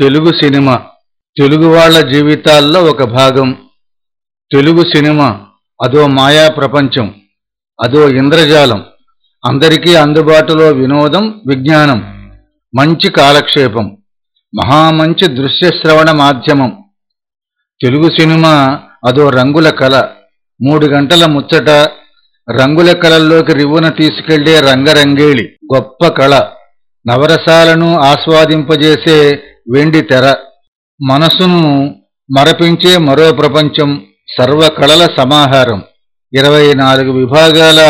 Telugu cinema. Telugu వాళ్ళ జీవితాల్లో ఒక భాగం. తెలుగు సినిమా అదో మాయా ప్రపంచం అదో ఇంద్రజాలం. అందరికీ అందుబాటులో వినోదం విజ్ఞానం. మంచి కాలక్షేపం. మహామంచి మంచి దృశ్యశ్రవణ మాధ్యమం. తెలుగు సినిమా అదో రంగుల కళ. మూడు గంటల ముచ్చట. రంగుల కళల్లోకి రివ్వున తీసుకెళ్ళే రంగరంగేళి. గొప్ప కళ. నవరసాలను ఆస్వాదింపజేసే వెండి తెర. మనసును మరపించే మరో ప్రపంచం సర్వకళల సమాహారం. ఇరవై నాలుగు విభాగాల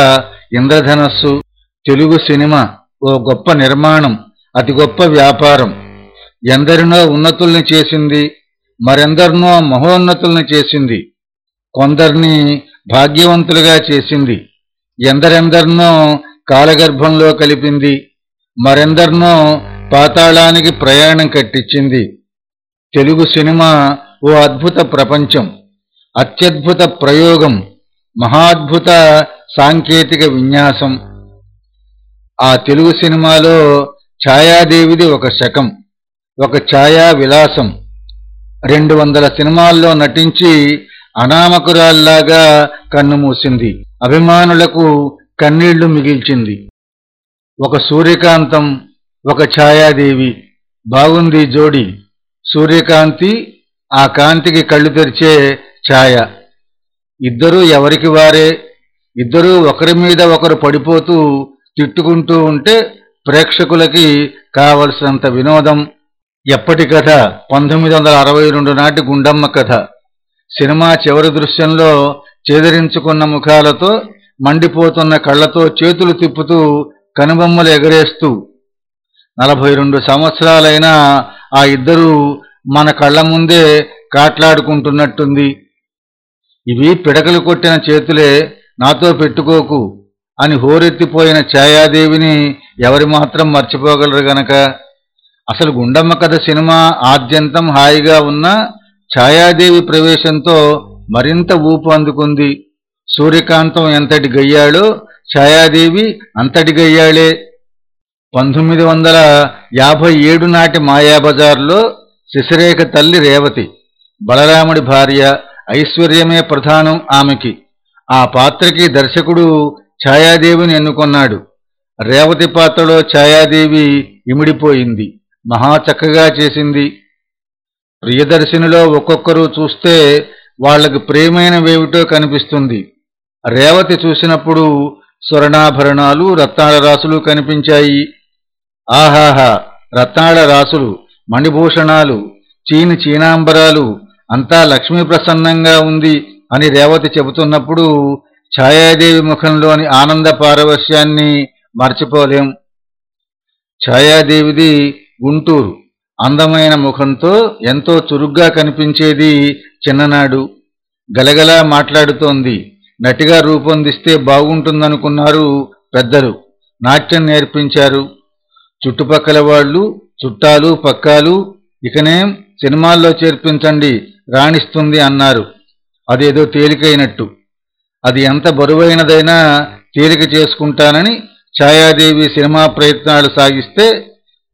ఇంద్రధనస్సు తెలుగు సినిమా ఓ గొప్ప నిర్మాణం అతి గొప్ప వ్యాపారం. ఎందరినో ఉన్నతుల్ని చేసింది మరెందరినో మహోన్నతుల్ని చేసింది. కొందరిని భాగ్యవంతులుగా చేసింది ఎందరెందరినో కాలగర్భంలో కలిపింది మరెందరినో పాతాళానికి ప్రయాణం కట్టించింది. తెలుగు సినిమా ఓ అద్భుత ప్రపంచం అత్యద్భుత ప్రయోగం మహాద్భుత సాంకేతిక విన్యాసం. ఆ తెలుగు సినిమాలో ఛాయాదేవిది ఒక శకం ఒక ఛాయా విలాసం రెండు వందల సినిమాల్లో నటించి అనామకురాల్లాగా కన్నుమూసింది అభిమానులకు కన్నీళ్ళు మిగిల్చింది. ఒక సూర్యకాంతం ఒక ఛాయాదేవి బాగుంది జోడి. సూర్యకాంతి ఆ కాంతికి కళ్ళు తెరిచే ఛాయ. ఇద్దరూ ఎవరికి వారే? ఇద్దరూ ఒకరి మీద ఒకరు పడిపోతూ తిట్టుకుంటూ ఉంటే ప్రేక్షకులకి కావలసినంత వినోదం. ఎప్పటి కథ? పంతొమ్మిది వందల అరవై రెండు నాటి గుండమ్మ కథ. సినిమా చివరి దృశ్యంలో చేదరించుకున్న ముఖాలతో మండిపోతున్న కళ్ళతో చేతులు తిప్పుతూ కనుబొమ్మలు ఎగరేస్తూ నలభై రెండు సంవత్సరాలైనా ఆ ఇద్దరూ మన కళ్ళ ముందే కాట్లాడుకుంటున్నట్టుంది. ఇవి పిడకలు కొట్టిన చేతులే నాతో పెట్టుకోకు అని హోరెత్తిపోయిన ఛాయాదేవిని ఎవరి మాత్రం మర్చిపోగలరు గనక. అసలు గుండమ్మ కథ సినిమా ఆద్యంతం హాయిగా ఉన్న ఛాయాదేవి ప్రవేశంతో మరింత ఊపు అందుకుంది. సూర్యకాంతం ఎంతటి గయ్యాడో ఛాయాదేవి అంతటి గయ్యాళే. పంతొమ్మిది వందల యాభై ఏడు నాటి మాయాబజార్లో శశిరేఖ తల్లి రేవతి బలరాముడి భార్య ఐశ్వర్యమే ప్రధానం ఆమెకి. ఆ పాత్రకి దర్శకుడు ఛాయాదేవిని ఎన్నుకున్నాడు. రేవతి పాత్రలో ఛాయాదేవి ఇమిడిపోయింది మహా చక్కగా చేసింది. ప్రియదర్శినిలో ఒక్కొక్కరు చూస్తే వాళ్ళకు ప్రేమైనవేమిటో కనిపిస్తుంది. రేవతి చూసినప్పుడు స్వర్ణాభరణాలు రత్నాల రాసులు కనిపించాయి. ఆహాహా రత్నాళ రాసులు మణిభూషణాలు చీని చీనాంబరాలు అంతా లక్ష్మీ ప్రసన్నంగా ఉంది అని రేవతి చెబుతున్నప్పుడు ఛాయాదేవి ముఖంలోని ఆనంద పారవశ్యాన్ని మర్చిపోలేం. ఛాయాదేవిది గుంటూరు. అందమైన ముఖంతో ఎంతో చురుగ్గా కనిపించేది చిన్ననాడు. గలగలా మాట్లాడుతోంది. నటిగా రూపొందిస్తే బాగుంటుందనుకున్నారు పెద్దలు. నాట్యం నేర్పించారు. చుట్టుపక్కల వాళ్ళు చుట్టాలు పక్కాలు ఇకనేం సినిమాల్లో చేర్పించండి రాణిస్తుంది అన్నారు. అదేదో తేలికైనట్టు. అది ఎంత బరువైనదైనా తేలిక చేసుకుంటానని ఛాయాదేవి సినిమా ప్రయత్నాలు సాగిస్తే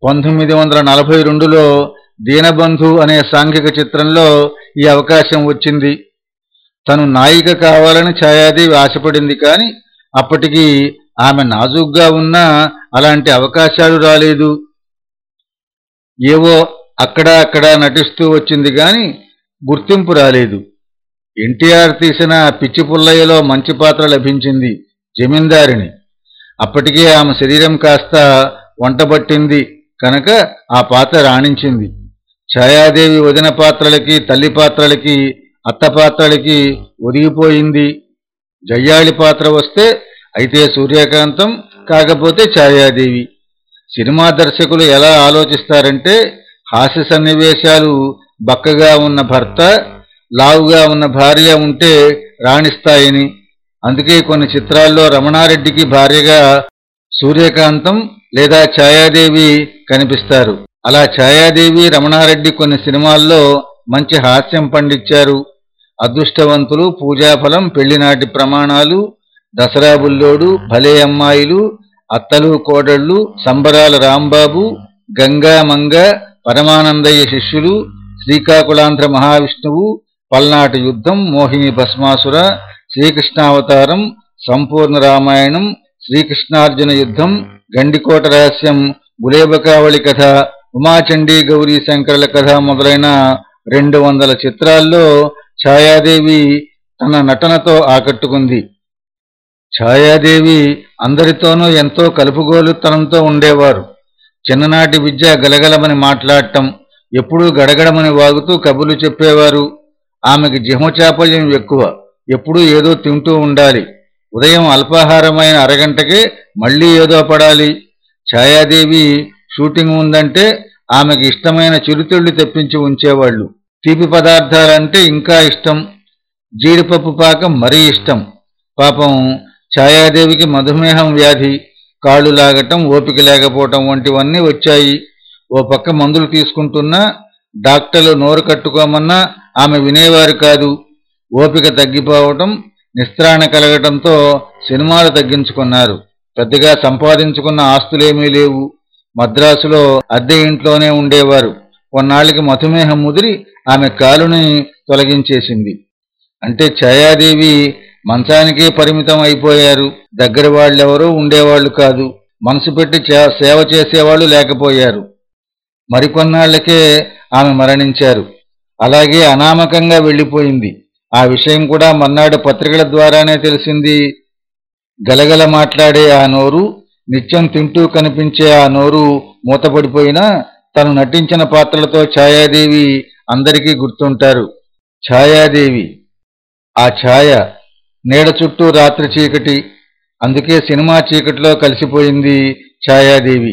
పంతొమ్మిది వందల నలభై రెండులో దీనబంధు అనే సాంఘిక చిత్రంలో ఈ అవకాశం వచ్చింది. తను నాయిక కావాలని ఛాయాదేవి ఆశపడింది కానీ అప్పటికి ఆమె నాజుగ్గా ఉన్నా అలాంటి అవకాశాలు రాలేదు. ఏవో అక్కడ అక్కడ నటిస్తూ వచ్చింది గాని గుర్తింపు రాలేదు. ఎన్టీఆర్ తీసిన పిచ్చి పుల్లయ్యలో మంచి పాత్ర లభించింది జమీందారిని. అప్పటికే ఆమె శరీరం కాస్త వంటబట్టింది కనుక ఆ పాత్ర రాణించింది. ఛాయాదేవి వదిన పాత్రలకి తల్లి పాత్రలకి అత్త పాత్రలకి ఒదిగిపోయింది. జయ్యాళి పాత్ర వస్తే అయితే సూర్యకాంతం కాకపోతే ఛాయాదేవి. సినిమా దర్శకులు ఎలా ఆలోచిస్తారంటే హాస్య సన్నివేశాలు బక్కగా ఉన్న భర్త లావుగా ఉన్న భార్య ఉంటే రాణిస్తాయని. అందుకే కొన్ని చిత్రాల్లో రమణారెడ్డికి భార్యగా సూర్యకాంతం లేదా ఛాయాదేవి కనిపిస్తారు. అలా ఛాయాదేవి రమణారెడ్డి కొన్ని సినిమాల్లో మంచి హాస్యం పండించారు. అదృష్టవంతులు పూజాఫలం పెళ్ళినాటి ప్రమాణాలు దసరా బుల్లోడు భలే అమ్మాయిలు అత్తలు కోడళ్ళు సంబరాల రాంబాబు గంగా మంగ పరమానందయ్య శిష్యులు శ్రీకాకుళాంధ్ర మహావిష్ణువు పల్నాటి యుద్ధం మోహిని భస్మాసుర శ్రీకృష్ణావతారం సంపూర్ణ రామాయణం శ్రీకృష్ణార్జున యుద్ధం గండికోట రహస్యం గులేబకావళి కథ ఉమాచండీ గౌరీ శంకరుల కథ మొదలైన రెండు వందల చిత్రాల్లో ఛాయాదేవి తన నటనతో ఆకట్టుకుంది. ఛాయాదేవి అందరితోనూ ఎంతో కలుపుగోలుతనంతో ఉండేవారు. చిన్ననాటి విద్య గలగలమని మాట్లాడటం ఎప్పుడూ గడగడమని వాగుతూ కబుర్లు చెప్పేవారు. ఆమెకి జిహ్మచాపల్యం ఎక్కువ ఎప్పుడూ ఏదో తింటూ ఉండాలి. ఉదయం అల్పాహారమైన అరగంటకే మళ్ళీ ఏదో పడాలి. ఛాయాదేవి షూటింగ్ ఉందంటే ఆమెకి ఇష్టమైన చిరుతిళ్ళు తెప్పించి ఉంచేవాళ్ళు. తీపి పదార్థాలంటే ఇంకా ఇష్టం. జీడిపప్పు పాకం మరీ ఇష్టం. పాపం ఛాయాదేవికి మధుమేహం వ్యాధి కాళ్ళు లాగటం ఓపిక లేకపోవటం వంటివన్నీ వచ్చాయి. ఓ పక్క మందులు తీసుకుంటున్నా డాక్టర్లు నోరు కట్టుకోమన్నా ఆమె వినేవారు కాదు. ఓపిక తగ్గిపోవటం నిస్త్రాణ కలగటంతో సినిమాలు తగ్గించుకున్నారు. పెద్దగా సంపాదించుకున్న ఆస్తులేమీ లేవు. మద్రాసులో అద్దె ఇంట్లోనే ఉండేవారు. కొన్నాళ్ళకి మధుమేహం ముదిరి ఆమె కాలుని తొలగించేసింది. అంటే ఛాయాదేవి మంచానికే పరిమితం అయిపోయారు దగ్గర వాళ్ళెవరూ ఉండేవాళ్ళు కాదు. మనసు పెట్టి చే- సేవ చేసేవాళ్ళు లేకపోయారు. మరికొన్నాళ్ళకే ఆమె మరణించారు. అలాగే అనామకంగా వెళ్ళిపోయింది. ఆ విషయం కూడా మన్నాడు పత్రికల ద్వారానే తెలిసింది. గలగల మాట్లాడే ఆ నోరు నిత్యం తింటూ కనిపించే ఆ నోరు మూతపడిపోయినా తను నటించిన పాత్రలతో ఛాయాదేవి అందరికీ గుర్తుంటారు. ఛాయాదేవి. ఆ ఛాయ నీడ చుట్టూ రాత్రి చీకటి అందుకే సినిమా చీకటిలో కలిసిపోయింది ఛాయాదేవి.